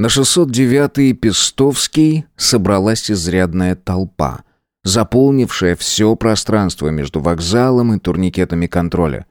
На 609-й Пестовский собралась изрядная толпа, заполнившая все пространство между вокзалом и турникетами контроля.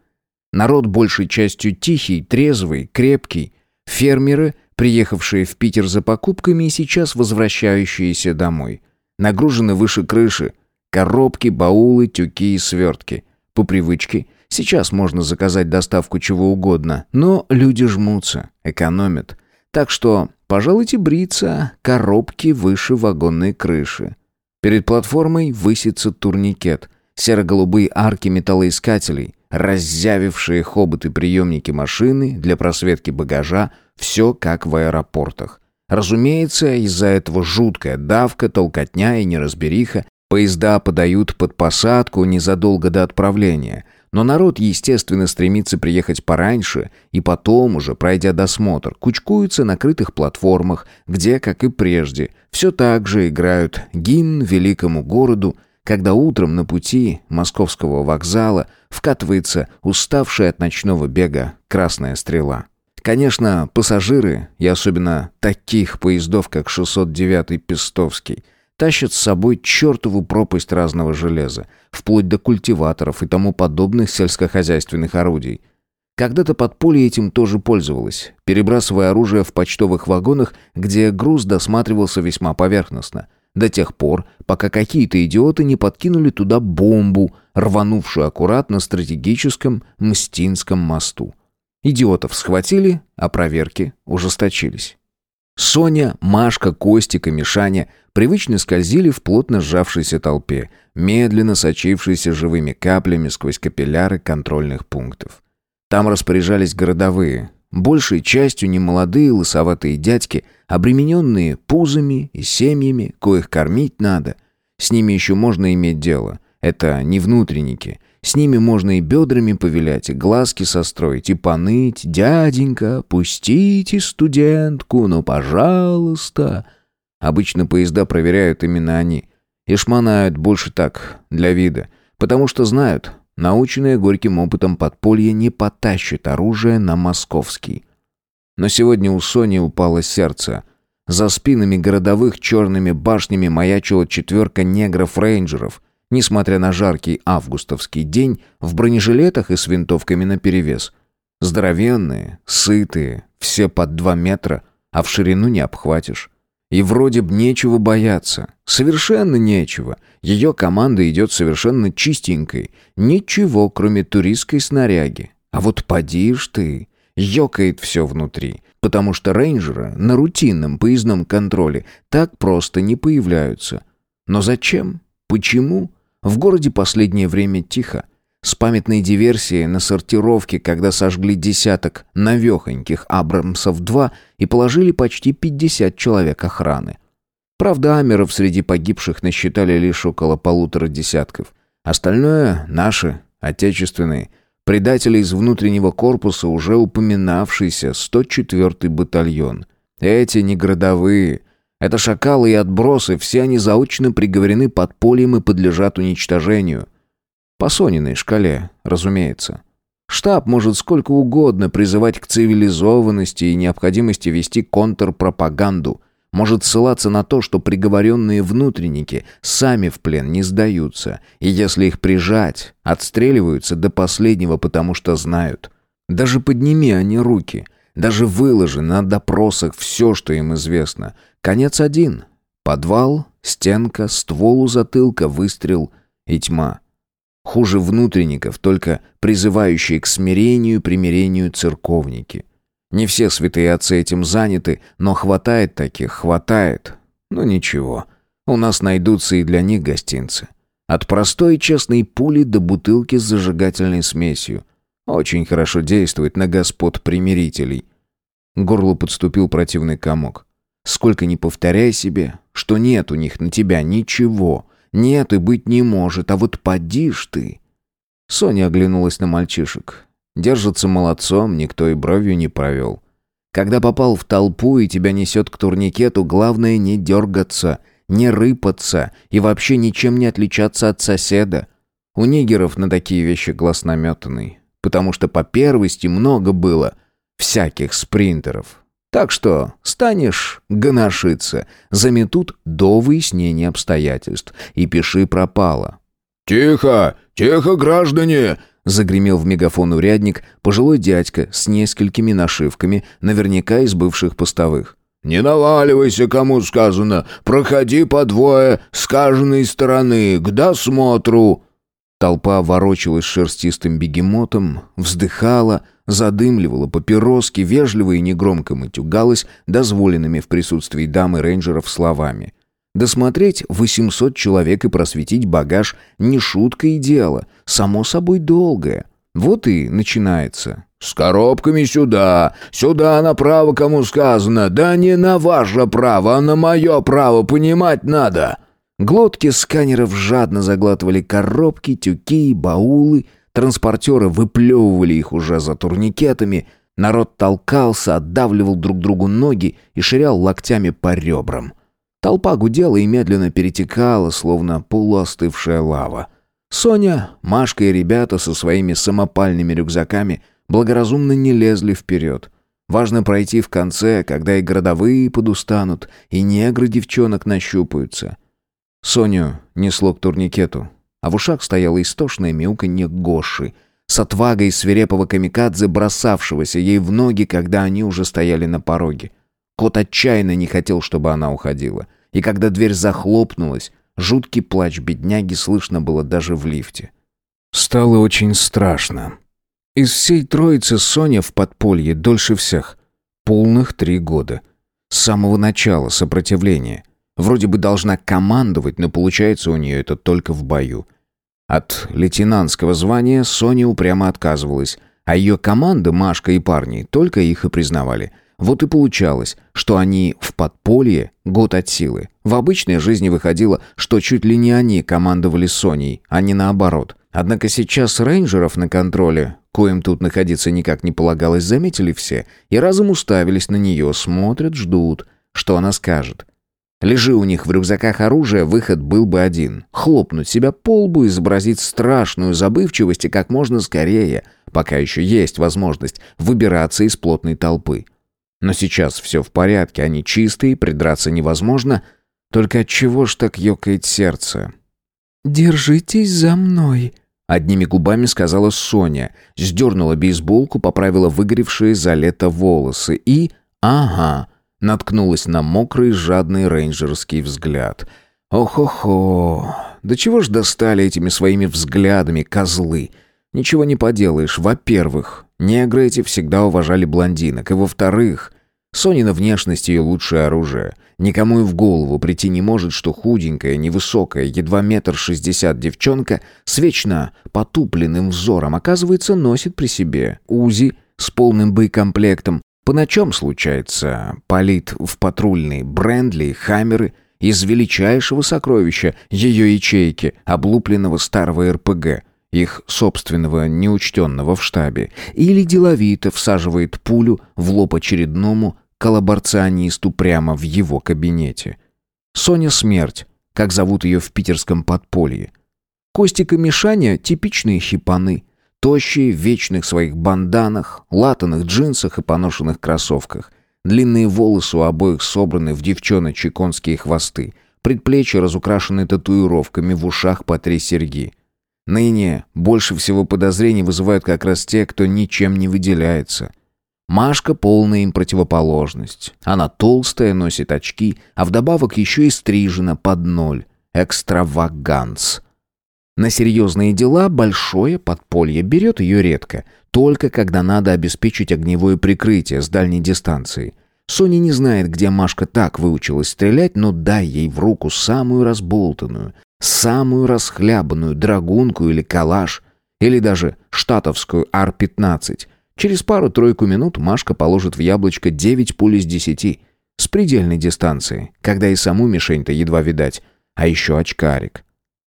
Народ большей частью тихий, трезвый, крепкий. Фермеры, приехавшие в Питер за покупками и сейчас возвращающиеся домой. Нагружены выше крыши. Коробки, баулы, тюки и свертки. По привычке, сейчас можно заказать доставку чего угодно, но люди жмутся, экономят. Так что Пожалуйте бриться, коробки выше вагонной крыши. Перед платформой высится турникет. Серо-голубые арки металлоискателей, раззявившие хоботы приемники машины для просветки багажа, все как в аэропортах. Разумеется, из-за этого жуткая давка, толкотня и неразбериха. Поезда подают под посадку незадолго до отправления – но народ, естественно, стремится приехать пораньше и потом уже, пройдя досмотр, кучкуются на крытых платформах, где, как и прежде, все так же играют гимн великому городу, когда утром на пути московского вокзала вкатывается уставшая от ночного бега красная стрела. Конечно, пассажиры, и особенно таких поездов, как 609-й Пестовский – тащат с собой чертову пропасть разного железа, вплоть до культиваторов и тому подобных сельскохозяйственных орудий. Когда-то подполье этим тоже пользовалось, перебрасывая оружие в почтовых вагонах, где груз досматривался весьма поверхностно, до тех пор, пока какие-то идиоты не подкинули туда бомбу, рванувшую аккуратно на стратегическом Мстинском мосту. Идиотов схватили, а проверки ужесточились. Соня, Машка, Костик и Мишаня привычно скользили в плотно сжавшейся толпе, медленно сочившейся живыми каплями сквозь капилляры контрольных пунктов. Там распоряжались городовые, большей частью немолодые лысоватые дядьки, обремененные пузами и семьями, коих кормить надо. С ними еще можно иметь дело. Это не внутренники, с ними можно и бедрами повилять, и глазки состроить, и поныть. «Дяденька, пустите студентку, ну, пожалуйста!» Обычно поезда проверяют именно они. И шмонают больше так, для вида. Потому что знают, наученное горьким опытом подполье не потащит оружие на московский. Но сегодня у Сони упало сердце. За спинами городовых черными башнями маячила четверка негров-рейнджеров — несмотря на жаркий августовский день, в бронежилетах и с винтовками наперевес. Здоровенные, сытые, все под два метра, а в ширину не обхватишь. И вроде б нечего бояться. Совершенно нечего. Ее команда идет совершенно чистенькой. Ничего, кроме туристской снаряги. А вот поди ж ты. Ёкает все внутри. Потому что рейнджеры на рутинном поездном контроле так просто не появляются. Но зачем? Почему? В городе последнее время тихо. С памятной диверсией на сортировке, когда сожгли десяток навехоньких Абрамсов-2 и положили почти 50 человек охраны. Правда, амеров среди погибших насчитали лишь около полутора десятков. Остальное — наши, отечественные. Предатели из внутреннего корпуса, уже упоминавшийся 104-й батальон. Эти не городовые, это шакалы и отбросы, все они заочно приговорены подпольем и подлежат уничтожению. По Сониной шкале, разумеется. Штаб может сколько угодно призывать к цивилизованности и необходимости вести контрпропаганду, может ссылаться на то, что приговоренные внутренники сами в плен не сдаются, и если их прижать, отстреливаются до последнего, потому что знают. Даже подними они руки – даже выложи на допросах все, что им известно. Конец один. Подвал, стенка, ствол у затылка, выстрел и тьма. Хуже внутренников, только призывающие к смирению примирению церковники. Не все святые отцы этим заняты, но хватает таких, хватает. Ну ничего, у нас найдутся и для них гостинцы. От простой честной пули до бутылки с зажигательной смесью. Очень хорошо действует на господ примирителей. К горлу подступил противный комок. Сколько ни повторяй себе, что нет у них на тебя ничего. Нет и быть не может, а вот поди ж ты. Соня оглянулась на мальчишек. Держатся молодцом, никто и бровью не провел. Когда попал в толпу и тебя несет к турникету, главное не дергаться, не рыпаться и вообще ничем не отличаться от соседа. У нигеров на такие вещи глаз наметанный, потому что по первости много было — всяких спринтеров. Так что станешь гоношиться, заметут до выяснения обстоятельств. И пиши пропало. «Тихо! Тихо, граждане!» Загремел в мегафон урядник, пожилой дядька с несколькими нашивками, наверняка из бывших постовых. «Не наваливайся, кому сказано. Проходи по двое с каждой стороны, к досмотру». Толпа ворочалась шерстистым бегемотом, вздыхала, задымливала папироски, вежливо и негромко матюгалась дозволенными в присутствии дамы рейнджеров словами. Досмотреть 800 человек и просветить багаж не шутка и дело, само собой долгое. Вот и начинается. «С коробками сюда! Сюда направо, кому сказано! Да не на ваше право, а на мое право, понимать надо!» Глотки сканеров жадно заглатывали коробки, тюки, баулы, транспортеры выплевывали их уже за турникетами, народ толкался, отдавливал друг другу ноги и ширял локтями по ребрам. Толпа гудела и медленно перетекала, словно полуостывшая лава. Соня, Машка и ребята со своими самопальными рюкзаками благоразумно не лезли вперед. Важно пройти в конце, когда и городовые подустанут, и негры девчонок нащупаются. Соню несло к турникету, а в ушах стояло истошное мяуканье Гоши, с отвагой свирепого камикадзе, бросавшегося ей в ноги, когда они уже стояли на пороге. Кот отчаянно не хотел, чтобы она уходила. И когда дверь захлопнулась, жуткий плач бедняги слышно было даже в лифте. Стало очень страшно. Из всей троицы Соня в подполье дольше всех. Полных три года. С самого начала сопротивления. Вроде бы должна командовать, но получается у нее это только в бою. От лейтенантского звания Соня упрямо отказывалась, а ее команда, Машка и парни, только их и признавали. Вот и получалось, что они в подполье год от силы. В обычной жизни выходило, что чуть ли не они командовали Соней, а не наоборот. Однако сейчас рейнджеров на контроле, коим тут находиться никак не полагалось, заметили все и разом уставились на нее, смотрят, ждут, что она скажет. Лежи у них в рюкзаках оружие, выход был бы один. Хлопнуть себя по лбу, изобразить страшную забывчивость и как можно скорее, пока еще есть возможность, выбираться из плотной толпы. Но сейчас все в порядке, они чистые, придраться невозможно. Только от чего ж так ёкает сердце? «Держитесь за мной», — одними губами сказала Соня, сдернула бейсболку, поправила выгоревшие за лето волосы и... Ага, наткнулась на мокрый, жадный рейнджерский взгляд. Ох-охо, да чего ж достали этими своими взглядами козлы? Ничего не поделаешь. Во-первых, негры эти всегда уважали блондинок. И во-вторых, Сонина внешность ее лучшее оружие. Никому и в голову прийти не может, что худенькая, невысокая, едва метр шестьдесят девчонка с вечно потупленным взором, оказывается, носит при себе УЗИ с полным боекомплектом, по ночам случается, палит в патрульные Брендли, Хаммеры из величайшего сокровища ее ячейки, облупленного старого РПГ, их собственного неучтенного в штабе, или деловито всаживает пулю в лоб очередному коллаборационисту прямо в его кабинете. Соня Смерть, как зовут ее в питерском подполье. Костик и Мишаня — типичные хипаны — Тощие в вечных своих банданах, латаных джинсах и поношенных кроссовках. Длинные волосы у обоих собраны в девчоночьи конские хвосты. Предплечья разукрашены татуировками, в ушах по три серьги. Ныне больше всего подозрений вызывают как раз те, кто ничем не выделяется. Машка полная им противоположность. Она толстая, носит очки, а вдобавок еще и стрижена под ноль. Экстраваганс. На серьезные дела большое подполье берет ее редко, только когда надо обеспечить огневое прикрытие с дальней дистанции. Соня не знает, где Машка так выучилась стрелять, но дай ей в руку самую разболтанную, самую расхлябанную драгунку или калаш, или даже штатовскую Ар-15. Через пару-тройку минут Машка положит в яблочко 9 пуль из 10 с предельной дистанции, когда и саму мишень-то едва видать, а еще очкарик.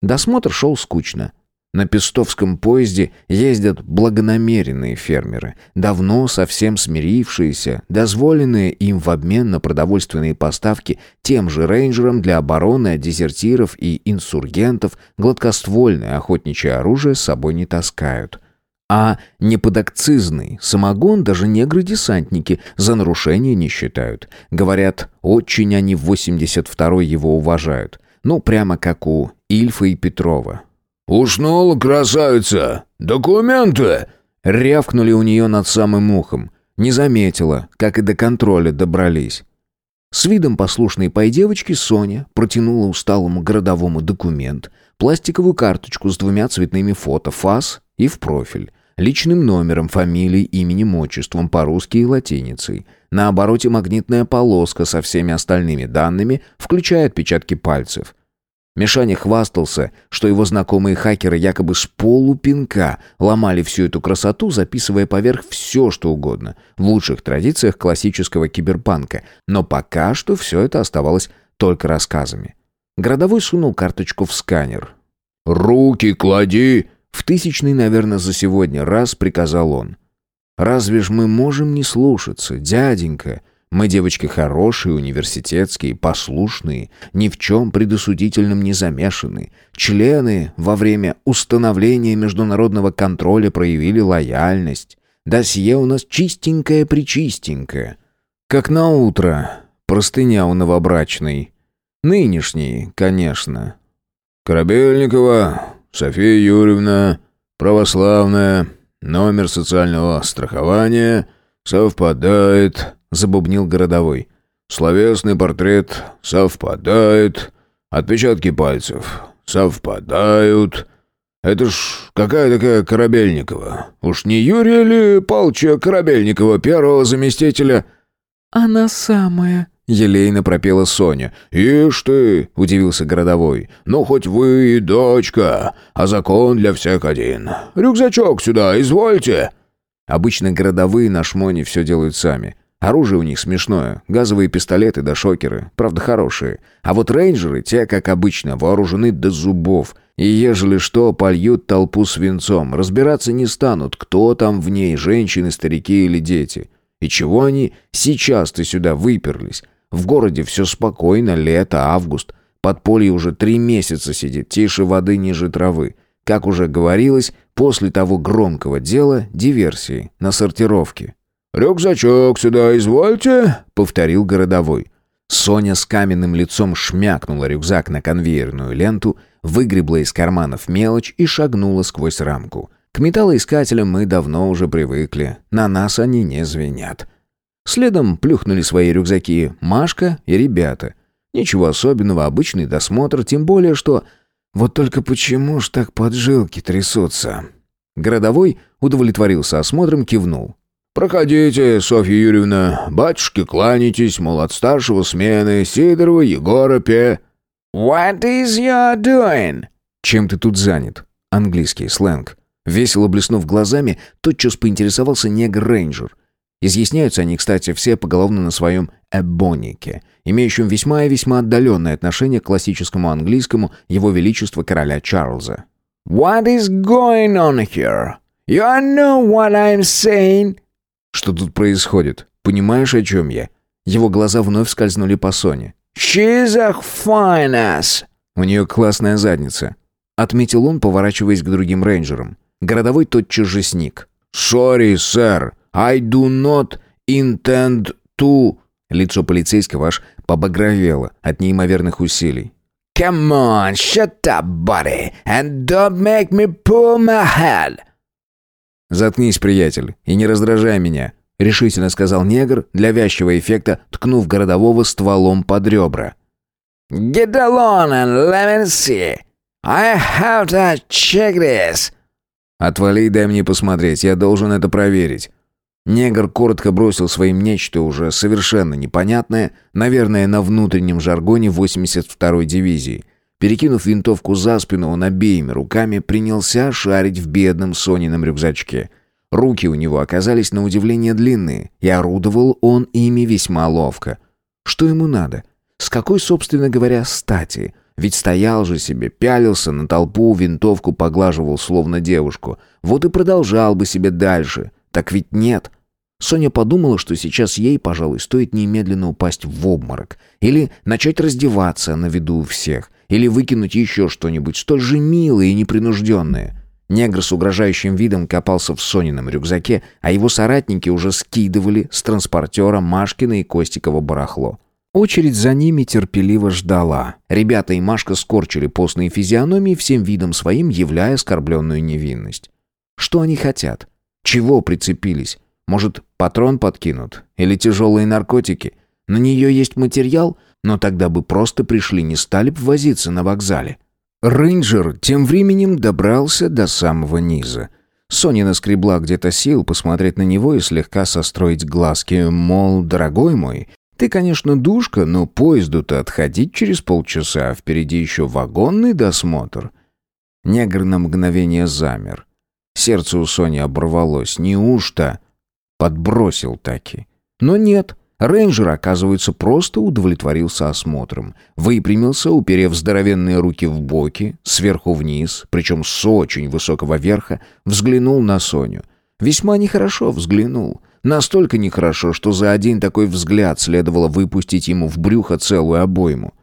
Досмотр шел скучно. На пестовском поезде ездят благонамеренные фермеры, давно совсем смирившиеся, дозволенные им в обмен на продовольственные поставки тем же рейнджерам для обороны от дезертиров и инсургентов гладкоствольное охотничье оружие с собой не таскают. А неподакцизный самогон даже негры-десантники за нарушение не считают. Говорят, очень они в 82-й его уважают. Ну, прямо как у Ильфа и Петрова. «Уснула красавица! Документы!» Рявкнули у нее над самым ухом. Не заметила, как и до контроля добрались. С видом послушной пой девочки Соня протянула усталому городовому документ, пластиковую карточку с двумя цветными фото, фас и в профиль личным номером, фамилией, именем, отчеством по-русски и латиницей. На обороте магнитная полоска со всеми остальными данными, включая отпечатки пальцев. Мишаня хвастался, что его знакомые хакеры якобы с полупинка ломали всю эту красоту, записывая поверх все, что угодно, в лучших традициях классического киберпанка, но пока что все это оставалось только рассказами. Городовой сунул карточку в сканер. «Руки клади!» В тысячный, наверное, за сегодня раз приказал он. «Разве ж мы можем не слушаться, дяденька? Мы девочки хорошие, университетские, послушные, ни в чем предосудительном не замешаны. Члены во время установления международного контроля проявили лояльность. Досье у нас чистенькое-причистенькое. Как на утро, простыня у новобрачной. Нынешний, конечно». «Корабельникова, София Юрьевна, православная, номер социального страхования совпадает, забубнил городовой. Словесный портрет совпадает, отпечатки пальцев совпадают. Это ж какая такая Корабельникова? Уж не Юрия ли Палча Корабельникова, первого заместителя? Она самая, Елейно пропела Соня. «Ишь ты!» — удивился городовой. «Ну, хоть вы и дочка, а закон для всех один. Рюкзачок сюда, извольте!» Обычно городовые на шмоне все делают сами. Оружие у них смешное. Газовые пистолеты да шокеры. Правда, хорошие. А вот рейнджеры, те, как обычно, вооружены до зубов. И ежели что, польют толпу свинцом. Разбираться не станут, кто там в ней, женщины, старики или дети. И чего они сейчас-то сюда выперлись? В городе все спокойно, лето, август. Подполье уже три месяца сидит, тише воды ниже травы. Как уже говорилось, после того громкого дела диверсии на сортировке. «Рюкзачок сюда, извольте», — повторил городовой. Соня с каменным лицом шмякнула рюкзак на конвейерную ленту, выгребла из карманов мелочь и шагнула сквозь рамку. К металлоискателям мы давно уже привыкли, на нас они не звенят. Следом плюхнули свои рюкзаки Машка и ребята. Ничего особенного, обычный досмотр, тем более, что... Вот только почему ж так поджилки трясутся? Городовой удовлетворился осмотром, кивнул. «Проходите, Софья Юрьевна, батюшки кланяйтесь, мол, от старшего смены, Сидорова, Егора, Пе...» «What is you doing?» «Чем ты тут занят?» Английский сленг. Весело блеснув глазами, тотчас поинтересовался негр-рейнджер. Изъясняются они, кстати, все поголовно на своем «эбонике», имеющем весьма и весьма отдаленное отношение к классическому английскому его величества короля Чарльза. «What is going on here? You know what I'm saying?» «Что тут происходит? Понимаешь, о чем я?» Его глаза вновь скользнули по Соне. «She's a fine ass!» «У нее классная задница», — отметил он, поворачиваясь к другим рейнджерам. Городовой тотчас же сник. «Sorry, сэр, I do not intend to...» Лицо полицейского аж побагровело от неимоверных усилий. «Come on, shut up, buddy, and don't make me pull my head!» «Заткнись, приятель, и не раздражай меня», — решительно сказал негр, для вязчего эффекта ткнув городового стволом под ребра. «Get along and let me see. I have to check this». «Отвали и дай мне посмотреть, я должен это проверить». Негр коротко бросил своим нечто уже совершенно непонятное, наверное, на внутреннем жаргоне 82-й дивизии. Перекинув винтовку за спину, он обеими руками принялся шарить в бедном Сонином рюкзачке. Руки у него оказались на удивление длинные, и орудовал он ими весьма ловко. Что ему надо? С какой, собственно говоря, стати? Ведь стоял же себе, пялился на толпу, винтовку поглаживал, словно девушку. Вот и продолжал бы себе дальше. Так ведь нет. Соня подумала, что сейчас ей, пожалуй, стоит немедленно упасть в обморок. Или начать раздеваться на виду у всех. Или выкинуть еще что-нибудь столь же милое и непринужденное. Негр с угрожающим видом копался в Сонином рюкзаке, а его соратники уже скидывали с транспортера Машкина и Костикова барахло. Очередь за ними терпеливо ждала. Ребята и Машка скорчили постные физиономии, всем видом своим являя оскорбленную невинность. Что они хотят? Чего прицепились? Может, патрон подкинут? Или тяжелые наркотики? На нее есть материал? Но тогда бы просто пришли, не стали бы возиться на вокзале. Рейнджер тем временем добрался до самого низа. Соня наскребла где-то сил посмотреть на него и слегка состроить глазки, мол, дорогой мой, ты, конечно, душка, но поезду-то отходить через полчаса, а впереди еще вагонный досмотр. Негр на мгновение замер. Сердце у Сони оборвалось. Неужто? Подбросил таки. Но нет. Рейнджер, оказывается, просто удовлетворился осмотром. Выпрямился, уперев здоровенные руки в боки, сверху вниз, причем с очень высокого верха, взглянул на Соню. Весьма нехорошо взглянул. Настолько нехорошо, что за один такой взгляд следовало выпустить ему в брюхо целую обойму.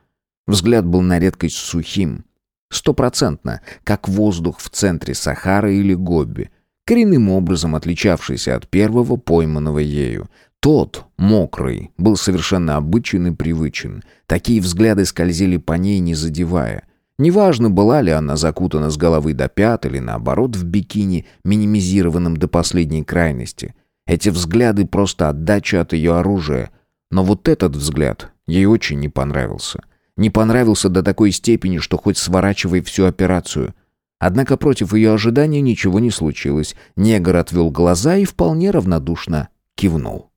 Взгляд был на редкость сухим. Стопроцентно, как воздух в центре Сахары или Гобби. Коренным образом отличавшийся от первого, пойманного ею. Тот, мокрый, был совершенно обычен и привычен. Такие взгляды скользили по ней, не задевая. Неважно, была ли она закутана с головы до пят или, наоборот, в бикини, минимизированном до последней крайности – эти взгляды просто отдача от ее оружия. Но вот этот взгляд ей очень не понравился. Не понравился до такой степени, что хоть сворачивай всю операцию. Однако против ее ожидания ничего не случилось. Негр отвел глаза и вполне равнодушно кивнул.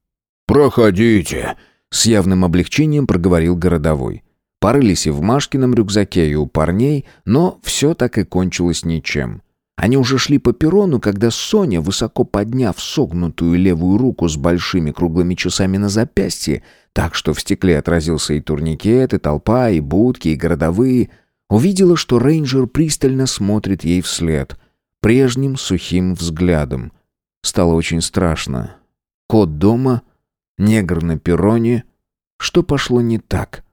«Проходите», — с явным облегчением проговорил городовой. Порылись и в Машкином рюкзаке, и у парней, но все так и кончилось ничем. Они уже шли по перрону, когда Соня, высоко подняв согнутую левую руку с большими круглыми часами на запястье, так что в стекле отразился и турникет, и толпа, и будки, и городовые, увидела, что рейнджер пристально смотрит ей вслед, прежним сухим взглядом. Стало очень страшно. Кот дома, негр на перроне. Что пошло не так?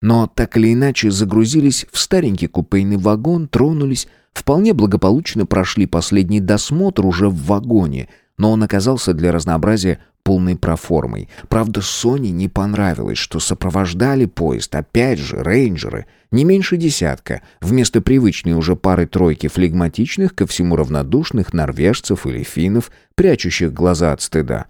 Но так или иначе загрузились в старенький купейный вагон, тронулись, Вполне благополучно прошли последний досмотр уже в вагоне, но он оказался для разнообразия полной проформой. Правда, Соне не понравилось, что сопровождали поезд, опять же, рейнджеры, не меньше десятка, вместо привычной уже пары-тройки флегматичных, ко всему равнодушных норвежцев или финнов, прячущих глаза от стыда.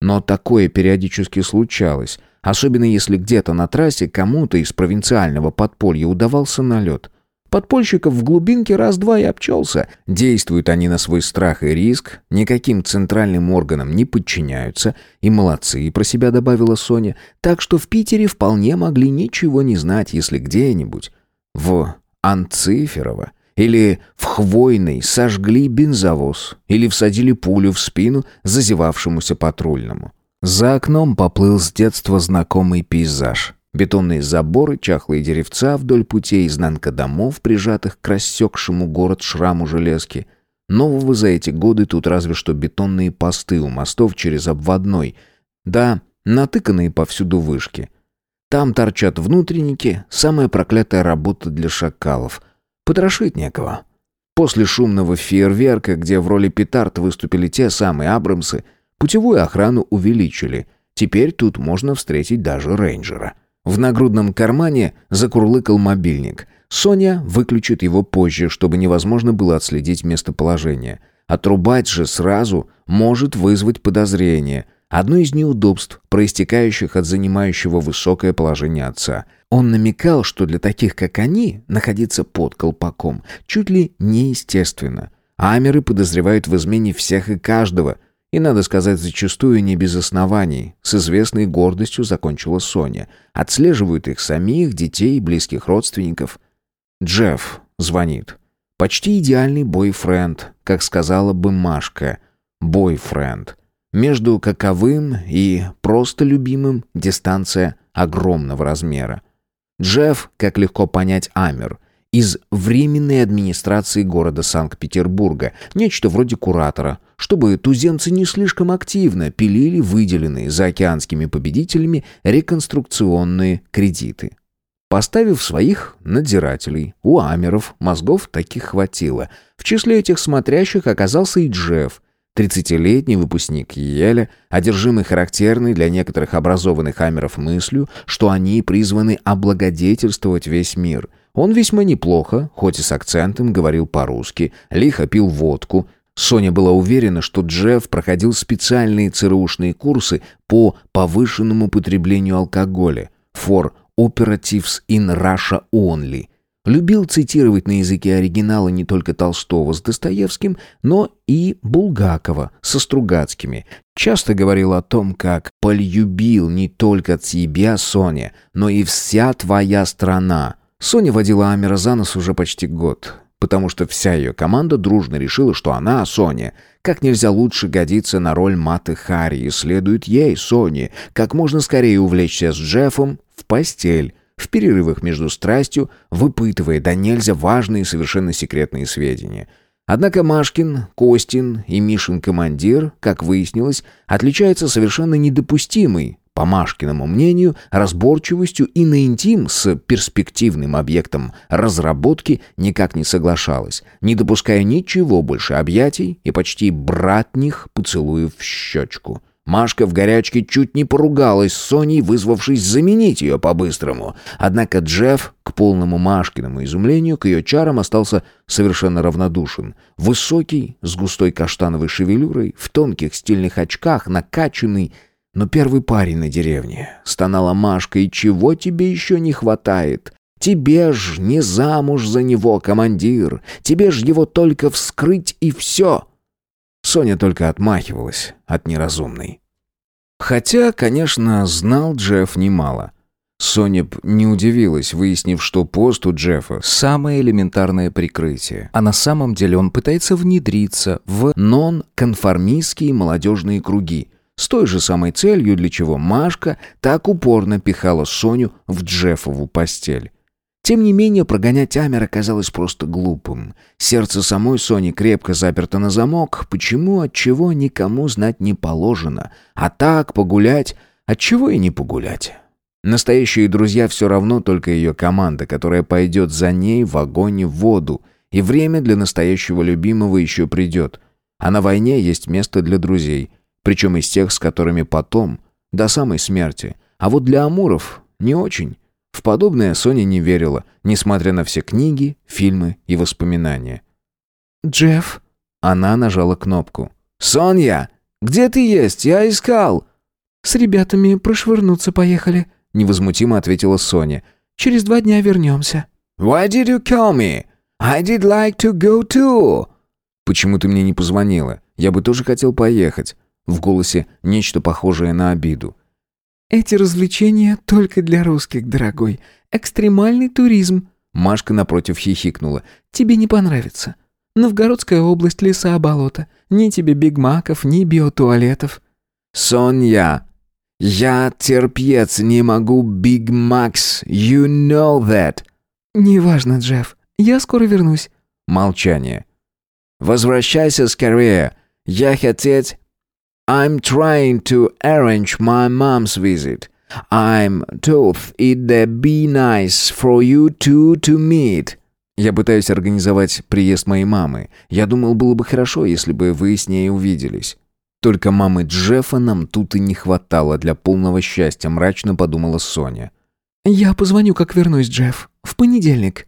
Но такое периодически случалось, особенно если где-то на трассе кому-то из провинциального подполья удавался налет – Подпольщиков в глубинке раз-два и обчелся. Действуют они на свой страх и риск, никаким центральным органам не подчиняются. И молодцы, про себя добавила Соня. Так что в Питере вполне могли ничего не знать, если где-нибудь в Анциферово или в Хвойной сожгли бензовоз или всадили пулю в спину зазевавшемуся патрульному. За окном поплыл с детства знакомый пейзаж. Бетонные заборы, чахлые деревца вдоль путей, изнанка домов, прижатых к рассекшему город шраму железки. Нового за эти годы тут разве что бетонные посты у мостов через обводной. Да, натыканные повсюду вышки. Там торчат внутренники, самая проклятая работа для шакалов. Потрошить некого. После шумного фейерверка, где в роли петард выступили те самые Абрамсы, путевую охрану увеличили. Теперь тут можно встретить даже рейнджера. В нагрудном кармане закурлыкал мобильник. Соня выключит его позже, чтобы невозможно было отследить местоположение. Отрубать же сразу может вызвать подозрение. Одно из неудобств, проистекающих от занимающего высокое положение отца. Он намекал, что для таких, как они, находиться под колпаком чуть ли неестественно. Амеры подозревают в измене всех и каждого, и, надо сказать, зачастую не без оснований, с известной гордостью закончила Соня. Отслеживают их самих, детей, близких родственников. Джефф звонит. Почти идеальный бойфренд, как сказала бы Машка. Бойфренд. Между каковым и просто любимым дистанция огромного размера. Джефф, как легко понять, Амер – из временной администрации города Санкт-Петербурга, нечто вроде куратора, чтобы туземцы не слишком активно пилили выделенные заокеанскими победителями реконструкционные кредиты. поставив своих надзирателей. У Амеров мозгов таких хватило. В числе этих смотрящих оказался и Джефф, Тридцатилетний выпускник Еля, одержимый характерной для некоторых образованных амеров мыслью, что они призваны облагодетельствовать весь мир. Он весьма неплохо, хоть и с акцентом, говорил по-русски, лихо пил водку. Соня была уверена, что Джефф проходил специальные ЦРУшные курсы по повышенному потреблению алкоголя «For Operatives in Russia Only», Любил цитировать на языке оригинала не только Толстого с Достоевским, но и Булгакова со Стругацкими. Часто говорил о том, как «полюбил не только тебя, Соня, но и вся твоя страна». Соня водила Амера за нос уже почти год, потому что вся ее команда дружно решила, что она, Соня, как нельзя лучше годится на роль Маты Харри и следует ей, Соне, как можно скорее увлечься с Джеффом в постель, в перерывах между страстью, выпытывая до нельзя важные и совершенно секретные сведения. Однако Машкин, Костин и Мишин командир, как выяснилось, отличаются совершенно недопустимой, по Машкиному мнению, разборчивостью и на интим с перспективным объектом разработки никак не соглашалась, не допуская ничего больше объятий и почти братних поцелуев в щечку. Машка в горячке чуть не поругалась с Соней, вызвавшись заменить ее по-быстрому. Однако Джефф, к полному Машкиному изумлению, к ее чарам остался совершенно равнодушен. Высокий, с густой каштановой шевелюрой, в тонких стильных очках, накачанный, но первый парень на деревне. Стонала Машка, и чего тебе еще не хватает? Тебе ж не замуж за него, командир. Тебе ж его только вскрыть и все. Соня только отмахивалась от неразумной. Хотя, конечно, знал Джефф немало. Соня б не удивилась, выяснив, что пост у Джеффа – самое элементарное прикрытие, а на самом деле он пытается внедриться в нон-конформистские молодежные круги, с той же самой целью, для чего Машка так упорно пихала Соню в Джеффову постель. Тем не менее, прогонять Амера казалось просто глупым. Сердце самой Сони крепко заперто на замок. Почему, от чего никому знать не положено. А так, погулять, от чего и не погулять. Настоящие друзья все равно только ее команда, которая пойдет за ней в огонь и в воду. И время для настоящего любимого еще придет. А на войне есть место для друзей. Причем из тех, с которыми потом, до самой смерти. А вот для Амуров не очень. В подобное Соня не верила, несмотря на все книги, фильмы и воспоминания. «Джефф?» Она нажала кнопку. «Соня! Где ты есть? Я искал!» «С ребятами прошвырнуться поехали», — невозмутимо ответила Соня. «Через два дня вернемся». «Why did you call me? I did like to go too!» «Почему ты мне не позвонила? Я бы тоже хотел поехать». В голосе нечто похожее на обиду. «Эти развлечения только для русских, дорогой. Экстремальный туризм». Машка напротив хихикнула. «Тебе не понравится. Новгородская область, леса, болота. Ни тебе бигмаков, ни биотуалетов». «Соня, я терпец не могу Биг Макс. You know that». «Неважно, Джефф. Я скоро вернусь». Молчание. «Возвращайся скорее. Я хотеть I'm trying to arrange my mom's visit. I'm told it'd be nice for you two to meet». Я пытаюсь организовать приезд моей мамы. Я думал, было бы хорошо, если бы вы с ней увиделись. Только мамы Джеффа нам тут и не хватало для полного счастья, мрачно подумала Соня. Я позвоню, как вернусь, Джефф. В понедельник.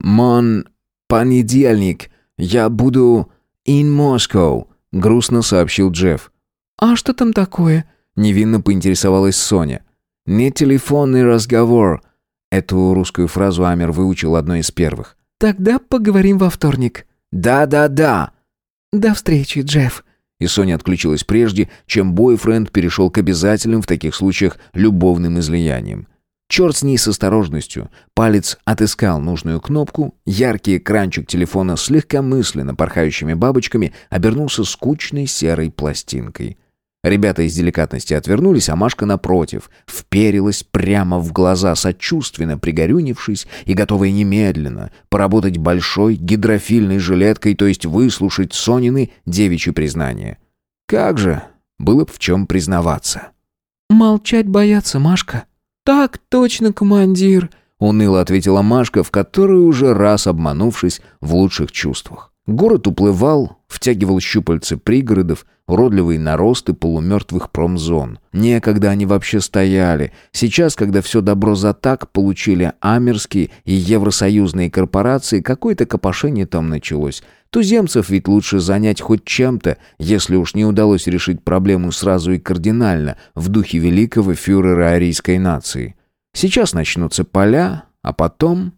Мон... понедельник. Я буду... in Moscow, грустно сообщил Джефф. «А что там такое?» — невинно поинтересовалась Соня. «Не телефонный разговор». Эту русскую фразу Амер выучил одной из первых. «Тогда поговорим во вторник». «Да-да-да». «До встречи, Джефф». И Соня отключилась прежде, чем бойфренд перешел к обязательным в таких случаях любовным излияниям. Черт с ней с осторожностью. Палец отыскал нужную кнопку, яркий экранчик телефона с легкомысленно порхающими бабочками обернулся скучной серой пластинкой. Ребята из деликатности отвернулись, а Машка, напротив, вперилась прямо в глаза, сочувственно пригорюнившись и готовая немедленно поработать большой гидрофильной жилеткой, то есть выслушать Сонины девичьи признания. Как же, было б в чем признаваться. «Молчать бояться, Машка». «Так точно, командир», уныло ответила Машка, в которую уже раз обманувшись в лучших чувствах. Город уплывал, втягивал щупальцы пригородов, уродливые наросты полумертвых промзон. Некогда они вообще стояли. Сейчас, когда все добро за так, получили амерские и евросоюзные корпорации, какое-то копошение там началось. Туземцев ведь лучше занять хоть чем-то, если уж не удалось решить проблему сразу и кардинально, в духе великого фюрера арийской нации. Сейчас начнутся поля, а потом...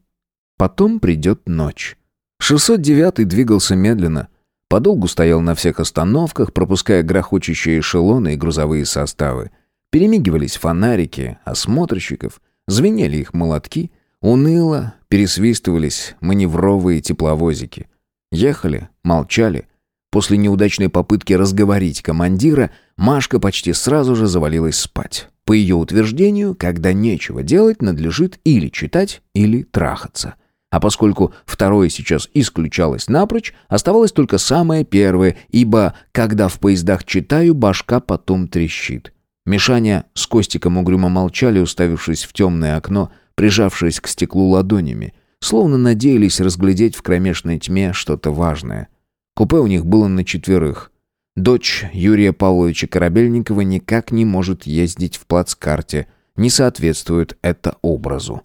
Потом придет ночь. 609 двигался медленно. Подолгу стоял на всех остановках, пропуская грохочущие эшелоны и грузовые составы. Перемигивались фонарики осмотрщиков, звенели их молотки, уныло пересвистывались маневровые тепловозики. Ехали, молчали. После неудачной попытки разговорить командира, Машка почти сразу же завалилась спать. По ее утверждению, когда нечего делать, надлежит или читать, или трахаться. А поскольку второе сейчас исключалось напрочь, оставалось только самое первое, ибо когда в поездах читаю, башка потом трещит. Мишаня с Костиком угрюмо молчали, уставившись в темное окно, прижавшись к стеклу ладонями, словно надеялись разглядеть в кромешной тьме что-то важное. Купе у них было на четверых. Дочь Юрия Павловича Корабельникова никак не может ездить в плацкарте, не соответствует это образу.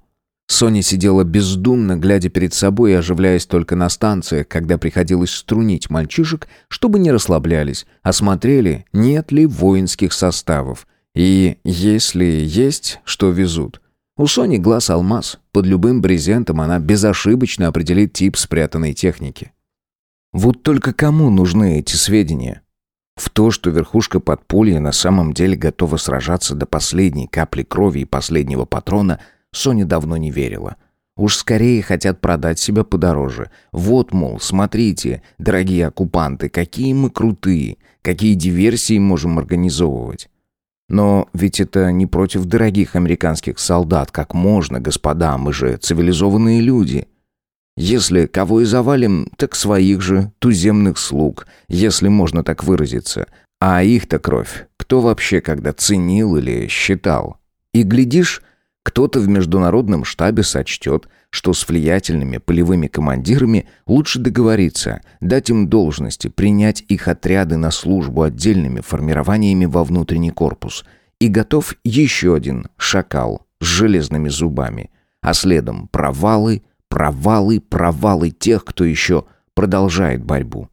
Соня сидела бездумно, глядя перед собой и оживляясь только на станциях, когда приходилось струнить мальчишек, чтобы не расслаблялись, а нет ли воинских составов. И если есть, что везут. У Сони глаз алмаз. Под любым брезентом она безошибочно определит тип спрятанной техники. Вот только кому нужны эти сведения? В то, что верхушка подполья на самом деле готова сражаться до последней капли крови и последнего патрона – Соня давно не верила. Уж скорее хотят продать себя подороже. Вот, мол, смотрите, дорогие оккупанты, какие мы крутые, какие диверсии можем организовывать. Но ведь это не против дорогих американских солдат, как можно, господа, мы же цивилизованные люди. Если кого и завалим, так своих же туземных слуг, если можно так выразиться. А их-то кровь кто вообще когда ценил или считал? И глядишь, кто-то в международном штабе сочтет, что с влиятельными полевыми командирами лучше договориться, дать им должности, принять их отряды на службу отдельными формированиями во внутренний корпус. И готов еще один шакал с железными зубами. А следом провалы, провалы, провалы тех, кто еще продолжает борьбу.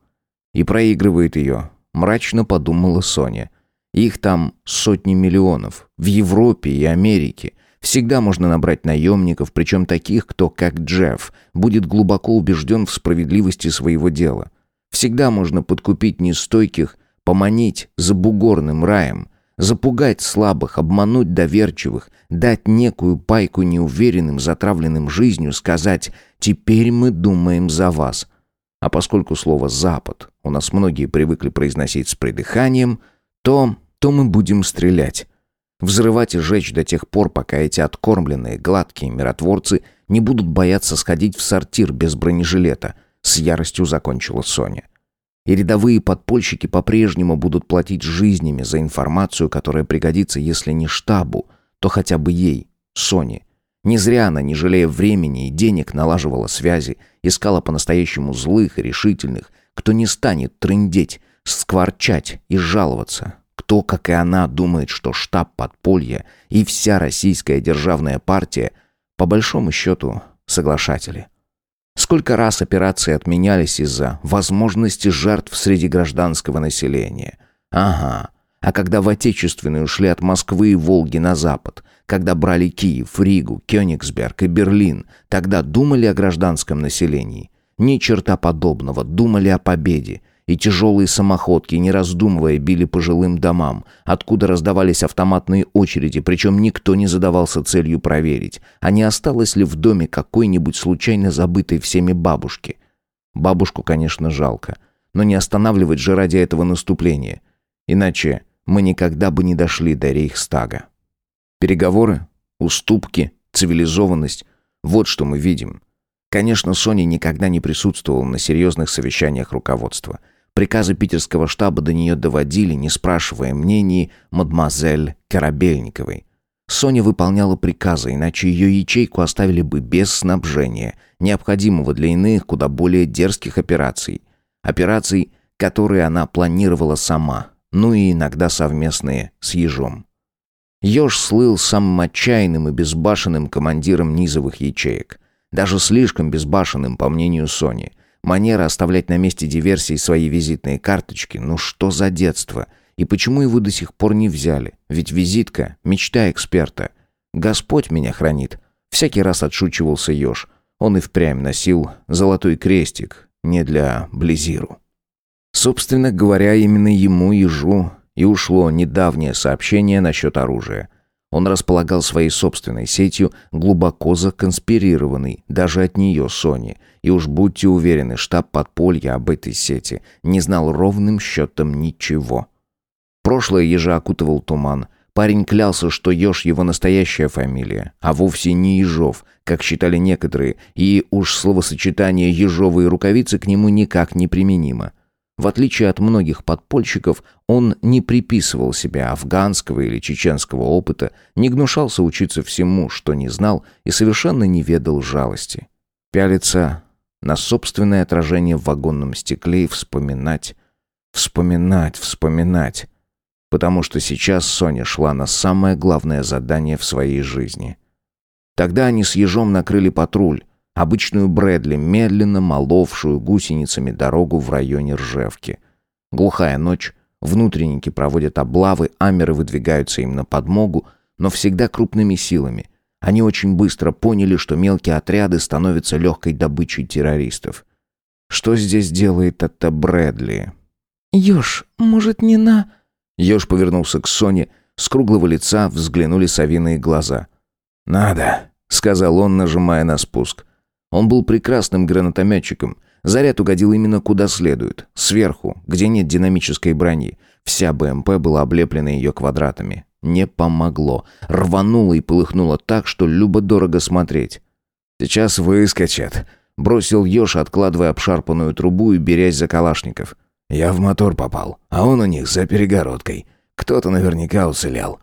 И проигрывает ее, мрачно подумала Соня. Их там сотни миллионов, в Европе и Америке – Всегда можно набрать наемников, причем таких, кто, как Джефф, будет глубоко убежден в справедливости своего дела. Всегда можно подкупить нестойких, поманить за бугорным раем, запугать слабых, обмануть доверчивых, дать некую пайку неуверенным, затравленным жизнью, сказать «теперь мы думаем за вас». А поскольку слово «запад» у нас многие привыкли произносить с придыханием, то, то мы будем стрелять. Взрывать и жечь до тех пор, пока эти откормленные, гладкие миротворцы не будут бояться сходить в сортир без бронежилета, с яростью закончила Соня. И рядовые подпольщики по-прежнему будут платить жизнями за информацию, которая пригодится, если не штабу, то хотя бы ей, Соне. Не зря она, не жалея времени и денег, налаживала связи, искала по-настоящему злых и решительных, кто не станет трындеть, скворчать и жаловаться, кто, как и она, думает, что штаб подполья и вся российская державная партия, по большому счету, соглашатели. Сколько раз операции отменялись из-за возможности жертв среди гражданского населения. Ага. А когда в Отечественную ушли от Москвы и Волги на запад, когда брали Киев, Ригу, Кёнигсберг и Берлин, тогда думали о гражданском населении. Ни черта подобного, думали о победе и тяжелые самоходки, не раздумывая, били по жилым домам, откуда раздавались автоматные очереди, причем никто не задавался целью проверить, а не осталось ли в доме какой-нибудь случайно забытой всеми бабушки. Бабушку, конечно, жалко, но не останавливать же ради этого наступления. Иначе мы никогда бы не дошли до Рейхстага. Переговоры, уступки, цивилизованность — вот что мы видим. Конечно, Соня никогда не присутствовала на серьезных совещаниях руководства — Приказы питерского штаба до нее доводили, не спрашивая мнений мадемуазель Корабельниковой. Соня выполняла приказы, иначе ее ячейку оставили бы без снабжения, необходимого для иных, куда более дерзких операций. Операций, которые она планировала сама, ну и иногда совместные с ежом. Еж слыл самым отчаянным и безбашенным командиром низовых ячеек. Даже слишком безбашенным, по мнению Сони. Манера оставлять на месте диверсии свои визитные карточки, ну что за детство? И почему его до сих пор не взяли? Ведь визитка — мечта эксперта. Господь меня хранит. Всякий раз отшучивался Ёж. Он и впрямь носил золотой крестик, не для Близиру. Собственно говоря, именно ему, Ежу, и ушло недавнее сообщение насчет оружия. Он располагал своей собственной сетью, глубоко законспирированной, даже от нее, Сони. И уж будьте уверены, штаб подполья об этой сети не знал ровным счетом ничего. Прошлое ежа окутывал туман. Парень клялся, что еж его настоящая фамилия, а вовсе не ежов, как считали некоторые, и уж словосочетание «ежовые рукавицы» к нему никак не применимо. В отличие от многих подпольщиков, он не приписывал себе афганского или чеченского опыта, не гнушался учиться всему, что не знал, и совершенно не ведал жалости. Пялиться на собственное отражение в вагонном стекле и вспоминать, вспоминать, вспоминать. Потому что сейчас Соня шла на самое главное задание в своей жизни. Тогда они с ежом накрыли патруль, Обычную Брэдли, медленно моловшую гусеницами дорогу в районе Ржевки. Глухая ночь, внутренники проводят облавы, амеры выдвигаются им на подмогу, но всегда крупными силами. Они очень быстро поняли, что мелкие отряды становятся легкой добычей террористов. Что здесь делает это Брэдли? «Ёж, может, не на...» Ёж повернулся к Соне, с круглого лица взглянули совиные глаза. «Надо», — сказал он, нажимая на спуск. Он был прекрасным гранатометчиком. Заряд угодил именно куда следует. Сверху, где нет динамической брони. Вся БМП была облеплена ее квадратами. Не помогло. Рвануло и полыхнуло так, что любо-дорого смотреть. «Сейчас выскочат», — бросил Ёж, откладывая обшарпанную трубу и берясь за калашников. «Я в мотор попал, а он у них за перегородкой. Кто-то наверняка уцелел».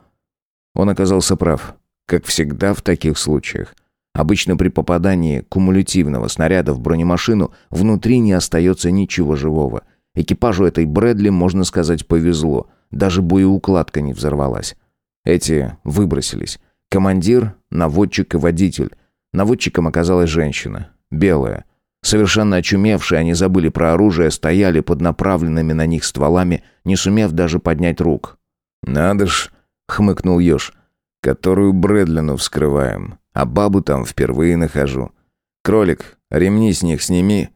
Он оказался прав, как всегда в таких случаях. Обычно при попадании кумулятивного снаряда в бронемашину внутри не остается ничего живого. Экипажу этой Брэдли, можно сказать, повезло. Даже боеукладка не взорвалась. Эти выбросились. Командир, наводчик и водитель. Наводчиком оказалась женщина. Белая. Совершенно очумевшие, они забыли про оружие, стояли под направленными на них стволами, не сумев даже поднять рук. «Надо ж», — хмыкнул Ёж, — «которую Брэдлину вскрываем а бабу там впервые нахожу. Кролик, ремни с них сними».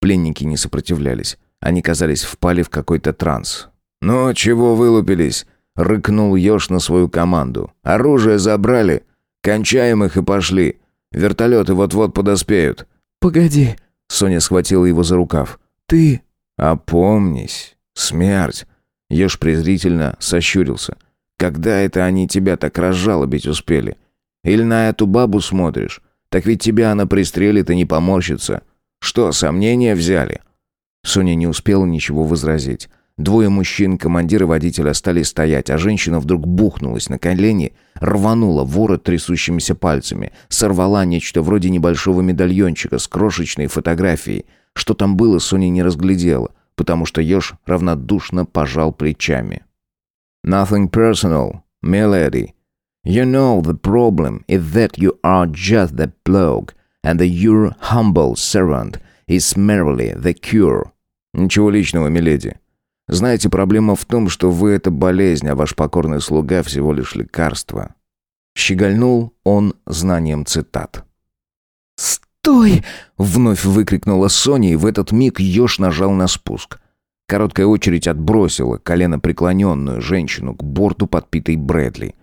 Пленники не сопротивлялись. Они, казались, впали в какой-то транс. «Ну, чего вылупились?» — рыкнул Ёж на свою команду. «Оружие забрали. Кончаем их и пошли. Вертолеты вот-вот подоспеют». «Погоди», — Соня схватила его за рукав. «Ты...» «Опомнись. Смерть». Ёж презрительно сощурился. «Когда это они тебя так разжалобить успели? Или на эту бабу смотришь? Так ведь тебя она пристрелит и не поморщится. Что, сомнения взяли?» Соня не успела ничего возразить. Двое мужчин, командир и водитель, остались стоять, а женщина вдруг бухнулась на колени, рванула ворот трясущимися пальцами, сорвала нечто вроде небольшого медальончика с крошечной фотографией. Что там было, Соня не разглядела, потому что еж равнодушно пожал плечами. «Nothing personal, milady», You know the problem is that you are just the bloke, and that your humble servant is merely the cure. Ничего личного, миледи. Знаете, проблема в том, что вы это болезнь, а ваш покорный слуга всего лишь лекарство. Щегольнул он знанием цитат. «Стой!» — вновь выкрикнула Соня, и в этот миг еж нажал на спуск. Короткая очередь отбросила колено преклоненную женщину к борту подпитой Брэдли.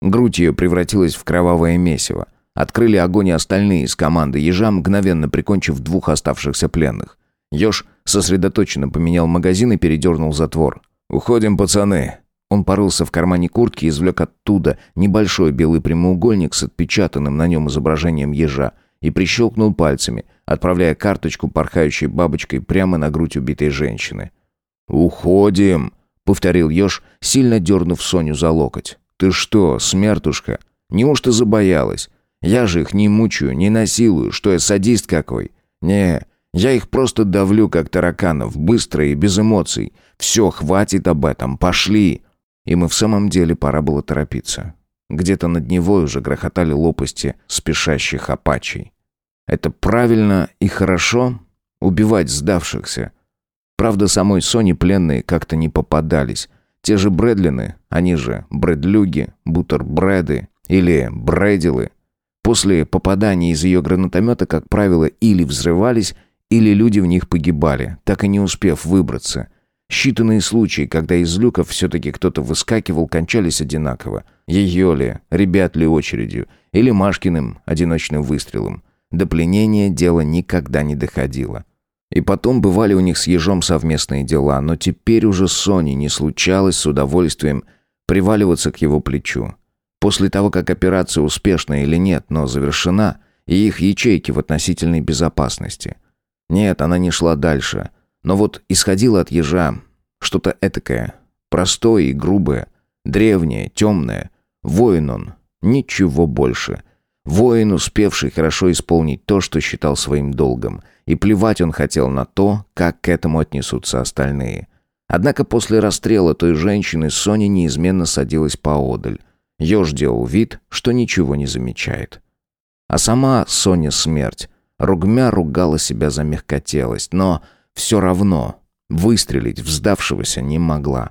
Грудь ее превратилась в кровавое месиво. Открыли огонь и остальные из команды ежа, мгновенно прикончив двух оставшихся пленных. Еж сосредоточенно поменял магазин и передернул затвор. «Уходим, пацаны!» Он порылся в кармане куртки и извлек оттуда небольшой белый прямоугольник с отпечатанным на нем изображением ежа и прищелкнул пальцами, отправляя карточку порхающей бабочкой прямо на грудь убитой женщины. «Уходим!» — повторил еж, сильно дернув Соню за локоть. «Ты что, смертушка? Неужто забоялась? Я же их не мучаю, не насилую, что я садист какой? Не, я их просто давлю, как тараканов, быстро и без эмоций. Все, хватит об этом, пошли!» И в самом деле пора было торопиться. Где-то над Невой уже грохотали лопасти спешащих апачей. Это правильно и хорошо убивать сдавшихся. Правда, самой Соне пленные как-то не попадались. Те же Брэдлины, они же Брэдлюги, бутербреды или Брэдилы. После попадания из ее гранатомета, как правило, или взрывались, или люди в них погибали, так и не успев выбраться. Считанные случаи, когда из люков все-таки кто-то выскакивал, кончались одинаково. Ее ли, ребят ли очередью, или Машкиным одиночным выстрелом. До пленения дело никогда не доходило. И потом бывали у них с ежом совместные дела, но теперь уже Соне не случалось с удовольствием приваливаться к его плечу. После того, как операция успешна или нет, но завершена, и их ячейки в относительной безопасности. Нет, она не шла дальше. Но вот исходило от ежа что-то этакое, простое и грубое, древнее, темное. Воин он, ничего больше. Воин, успевший хорошо исполнить то, что считал своим долгом. И плевать он хотел на то, как к этому отнесутся остальные. Однако после расстрела той женщины Соня неизменно садилась поодаль. Ёж делал вид, что ничего не замечает. А сама Соня смерть. Ругмя ругала себя за мягкотелость, но все равно выстрелить в сдавшегося не могла.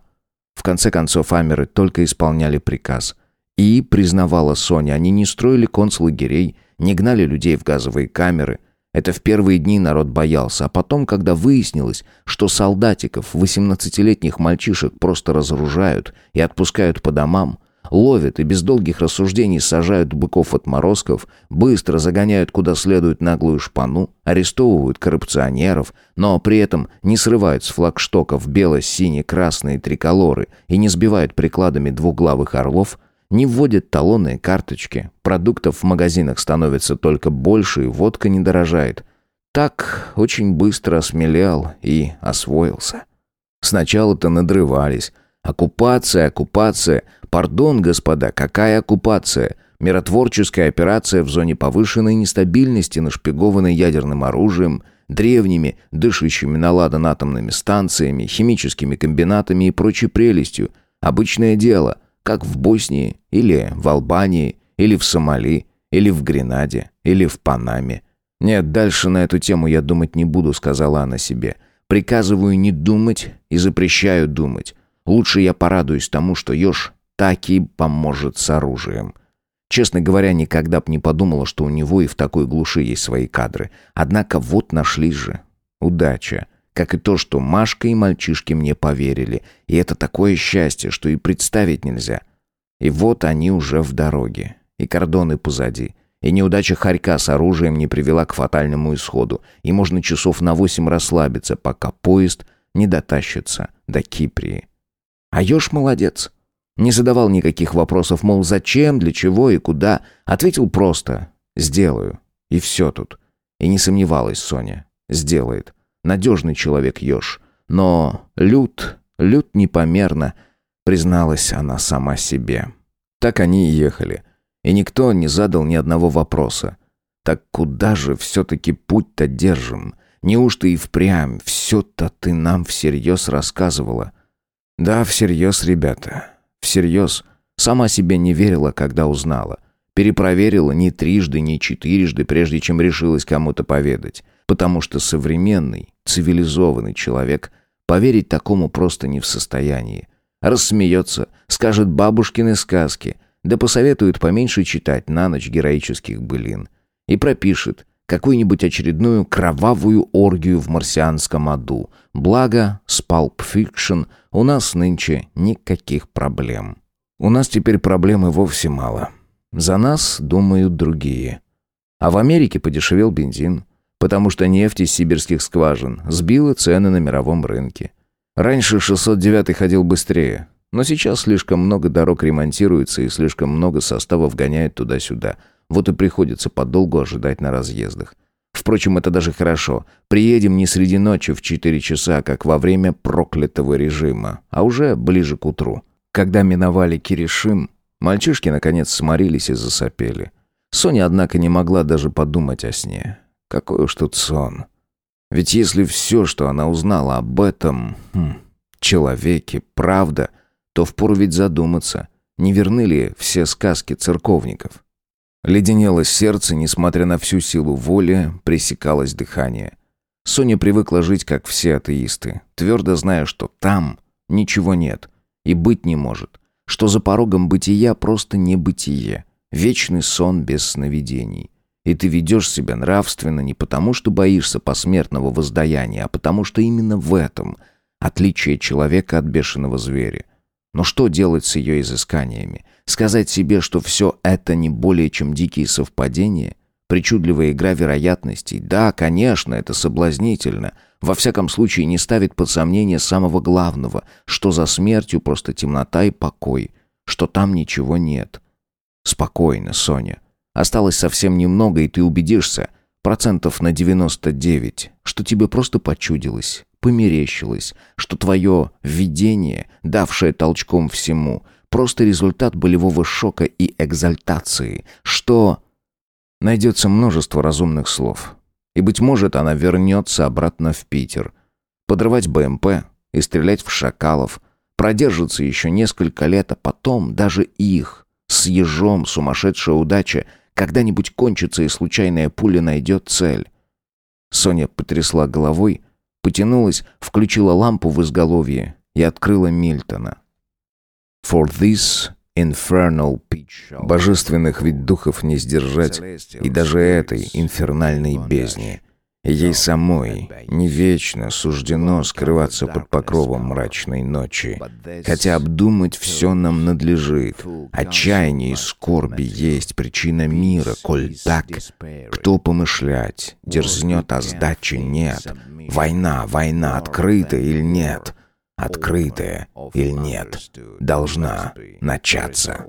В конце концов, амеры только исполняли приказ. И, признавала Соня, они не строили концлагерей, не гнали людей в газовые камеры. Это в первые дни народ боялся, а потом, когда выяснилось, что солдатиков, 18-летних мальчишек просто разоружают и отпускают по домам, Ловят и без долгих рассуждений сажают быков-отморозков, быстро загоняют куда следует наглую шпану, арестовывают коррупционеров, но при этом не срывают с флагштоков бело-сине-красные триколоры и не сбивают прикладами двуглавых орлов, не вводят талонные карточки, продуктов в магазинах становится только больше и водка не дорожает. Так очень быстро осмелел и освоился. Сначала-то надрывались. Оккупация, оккупация, Пардон, господа, какая оккупация? Миротворческая операция в зоне повышенной нестабильности, нашпигованной ядерным оружием, древними, дышащими на атомными станциями, химическими комбинатами и прочей прелестью. Обычное дело, как в Боснии, или в Албании, или в Сомали, или в Гренаде, или в Панаме. «Нет, дальше на эту тему я думать не буду», — сказала она себе. «Приказываю не думать и запрещаю думать. Лучше я порадуюсь тому, что еж таки поможет с оружием. Честно говоря, никогда б не подумала, что у него и в такой глуши есть свои кадры. Однако вот нашли же. Удача. Как и то, что Машка и мальчишки мне поверили. И это такое счастье, что и представить нельзя. И вот они уже в дороге. И кордоны позади. И неудача Харька с оружием не привела к фатальному исходу. И можно часов на восемь расслабиться, пока поезд не дотащится до Киприи. А Ёж молодец. Не задавал никаких вопросов, мол, зачем, для чего и куда. Ответил просто «сделаю». И все тут. И не сомневалась Соня. Сделает. Надежный человек Ёж. Но лют, лют непомерно, призналась она сама себе. Так они и ехали. И никто не задал ни одного вопроса. Так куда же все-таки путь-то держим? Неужто и впрямь все-то ты нам всерьез рассказывала? Да, всерьез, ребята. Всерьез. Сама себе не верила, когда узнала. Перепроверила не трижды, не четырежды, прежде чем решилась кому-то поведать. Потому что современный, цивилизованный человек поверить такому просто не в состоянии. Рассмеется, скажет бабушкины сказки, да посоветует поменьше читать на ночь героических былин. И пропишет какую-нибудь очередную кровавую оргию в марсианском аду. Благо, с Pulp Fiction – у нас нынче никаких проблем. У нас теперь проблемы вовсе мало. За нас думают другие. А в Америке подешевел бензин, потому что нефть из сибирских скважин сбила цены на мировом рынке. Раньше 609 ходил быстрее, но сейчас слишком много дорог ремонтируется и слишком много составов гоняет туда-сюда. Вот и приходится подолгу ожидать на разъездах. Впрочем, это даже хорошо. Приедем не среди ночи в 4 часа, как во время проклятого режима, а уже ближе к утру. Когда миновали Киришим, Мальчишки, наконец, сморились и засопели. Соня, однако, не могла даже подумать о сне. Какой уж тут сон. Ведь если все, что она узнала об этом хм, человеке, правда, то впору ведь задуматься, не верны ли все сказки церковников. Леденело сердце, несмотря на всю силу воли, пресекалось дыхание. Соня привыкла жить, как все атеисты, твердо зная, что там ничего нет и быть не может, что за порогом бытия просто небытие, вечный сон без сновидений. И ты ведешь себя нравственно не потому, что боишься посмертного воздаяния, а потому что именно в этом отличие человека от бешеного зверя. Но что делать с ее изысканиями? Сказать себе, что все это не более чем дикие совпадения – Причудливая игра вероятностей. Да, конечно, это соблазнительно. Во всяком случае, не ставит под сомнение самого главного, что за смертью просто темнота и покой, что там ничего нет. Спокойно, Соня. Осталось совсем немного, и ты убедишься, процентов на 99, что тебе просто почудилось, померещилось, что твое видение, давшее толчком всему, просто результат болевого шока и экзальтации, что Найдется множество разумных слов. И, быть может, она вернется обратно в Питер. Подрывать БМП и стрелять в шакалов. Продержится еще несколько лет, а потом даже их, с ежом сумасшедшая удача, когда-нибудь кончится и случайная пуля найдет цель. Соня потрясла головой, потянулась, включила лампу в изголовье и открыла Мильтона. «For this Infernal Pitch. Божественных ведь духов не сдержать, и даже этой инфернальной бездне. Ей самой не вечно суждено скрываться под покровом мрачной ночи. Хотя обдумать все нам надлежит. Отчаяние и скорби есть причина мира, коль так. Кто помышлять, дерзнет, а сдачи нет. Война, война, открыта или нет — открытая или нет, должна начаться.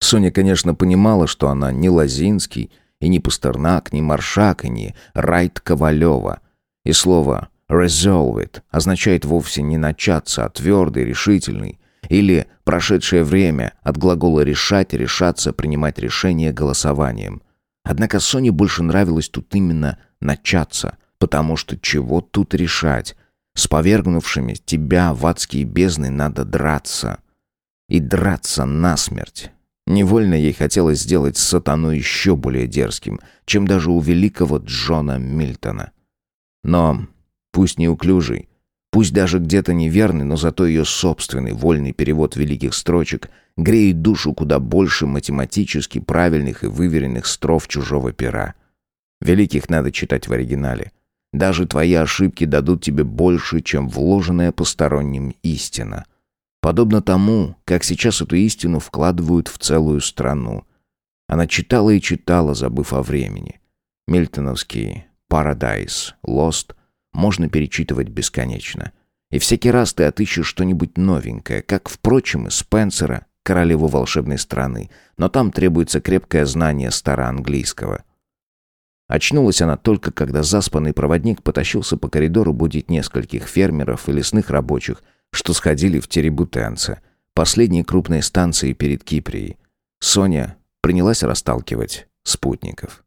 Соня, конечно, понимала, что она не Лозинский, и не Пастернак, не Маршак, и не Райт Ковалева. И слово «resolve it» означает вовсе не начаться, а твердый, решительный, или прошедшее время от глагола «решать», «решаться», «принимать решение» голосованием. Однако Соне больше нравилось тут именно «начаться», потому что чего тут решать – с повергнувшими тебя в адские бездны надо драться. И драться насмерть. Невольно ей хотелось сделать сатану еще более дерзким, чем даже у великого Джона Мильтона. Но, пусть неуклюжий, пусть даже где-то неверный, но зато ее собственный вольный перевод великих строчек греет душу куда больше математически правильных и выверенных строф чужого пера. Великих надо читать в оригинале. Даже твои ошибки дадут тебе больше, чем вложенная посторонним истина. Подобно тому, как сейчас эту истину вкладывают в целую страну. Она читала и читала, забыв о времени. Мильтоновский «Парадайз», «Лост» можно перечитывать бесконечно. И всякий раз ты отыщешь что-нибудь новенькое, как, впрочем, и Спенсера, королеву волшебной страны, но там требуется крепкое знание староанглийского. Очнулась она только, когда заспанный проводник потащился по коридору будить нескольких фермеров и лесных рабочих, что сходили в Теребутенце, последней крупной станции перед Киприей. Соня принялась расталкивать спутников.